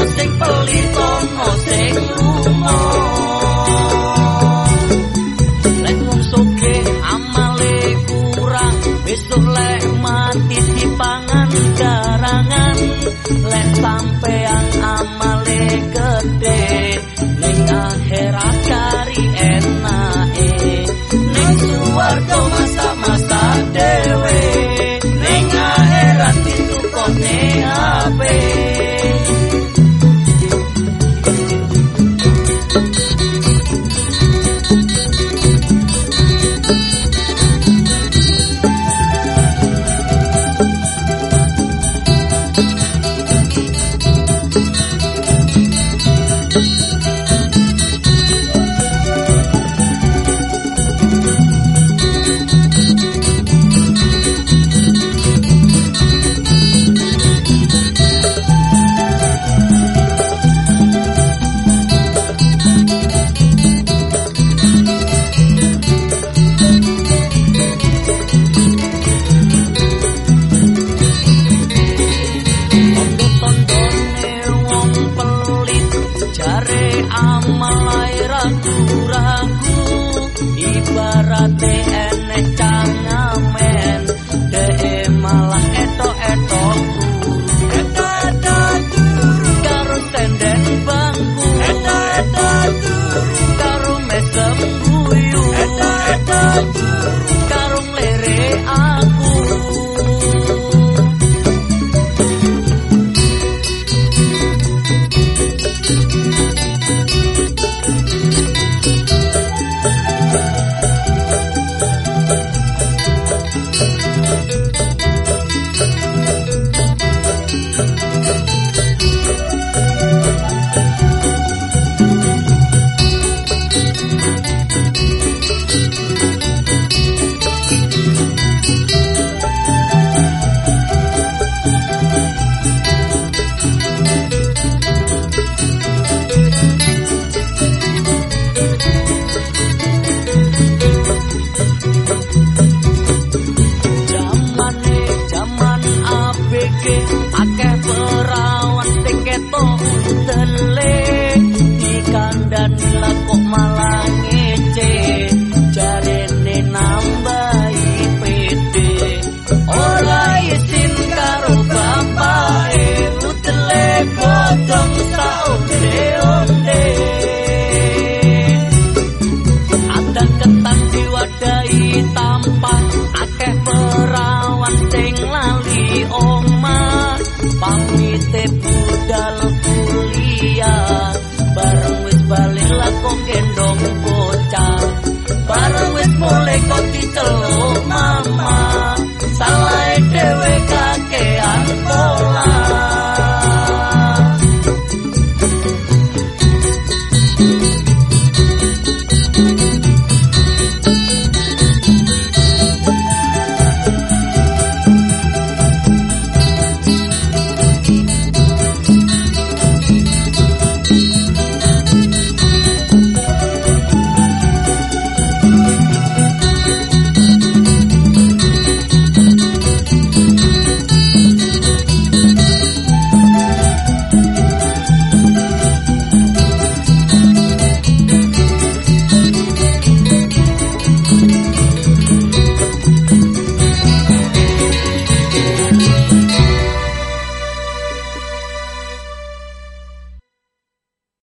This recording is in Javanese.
to sing police. amalai ragu-ragu ibarat ene cang ngamen malah eto-eto eto-eto guru karo tenden bangku. Eto-eto guru karo mesem guyu eto-eto